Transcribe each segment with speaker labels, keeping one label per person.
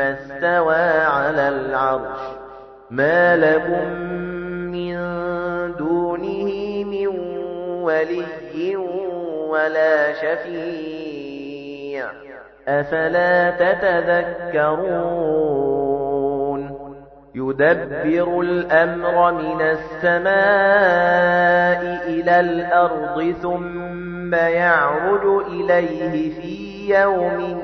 Speaker 1: استوى على العرش ما لكم من دونه من ولي ولا شفيع أفلا تتذكرون يدبر الأمر من السماء إلى الأرض ثم يعرج إليه في يوم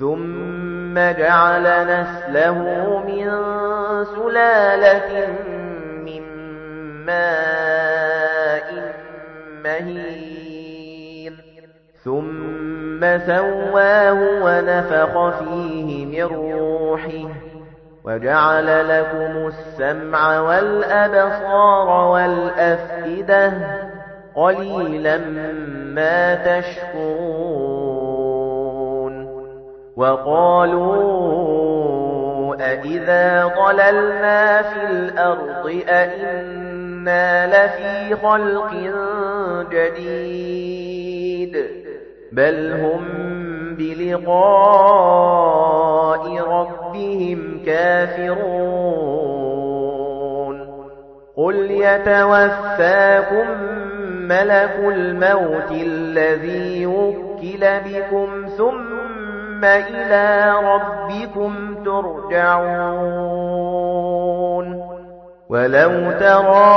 Speaker 1: ثم جعل نسله من سلالة من ماء مهين. ثم سواه ونفخ فيه من روحه وجعل لكم السمع والأبصار والأفئدة قليلا ما تشكرون. وقالوا أئذا ضللنا في الأرض أئنا لفي خلق جديد بل هم بلقاء ربهم كافرون قل يتوفاكم ملك الموت الذي وكل بكم ثم إلى ربكم ترجعون. ولو ترى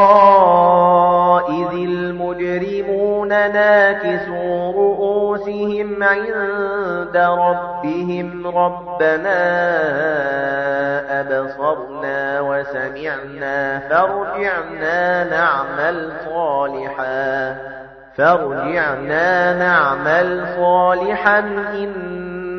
Speaker 1: إذ المجرمون ناكسوا رؤوسهم عند ربهم ربنا أبصرنا وسمعنا فارجعنا نعمل صالحا فارجعنا نعمل صالحا إنا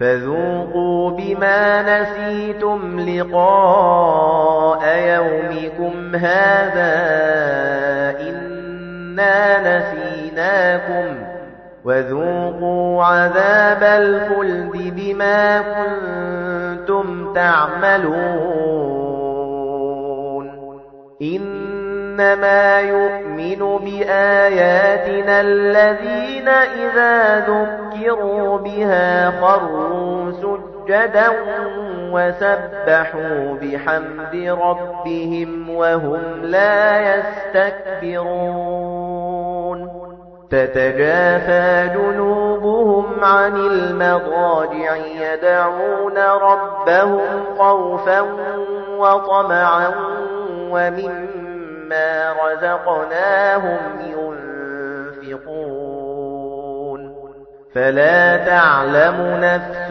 Speaker 1: فذوقوا بما نسيتم لقاء يومكم هذا إنا نسيناكم وذوقوا عذاب الخلد بما كنتم تعملون إنما يؤمن بآياتنا الذين إذا ذكروا بها خروا سجدا وسبحوا بحمد ربهم وهم لا يستكبرون. تتجافى جنوبهم عن المضاجع يدعون ربهم خوفا وطمعا ومما رزقناهم ينفقون. فلا تعلم نفس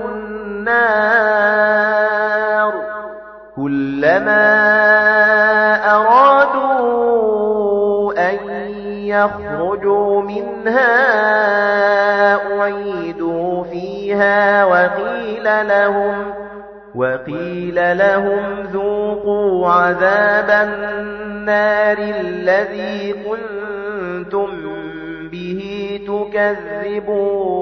Speaker 1: كُلَّمَا أَرَادُوا أَن يَخْرُجُوا مِنْهَا أُعِيدُوا فِيهَا وَقِيلَ لَهُمْ وَقِيلَ لَهُمْ ذُوقُوا عَذَابَ النَّارِ الَّذِي كُنتُم بِهِ تُكَذِّبُونَ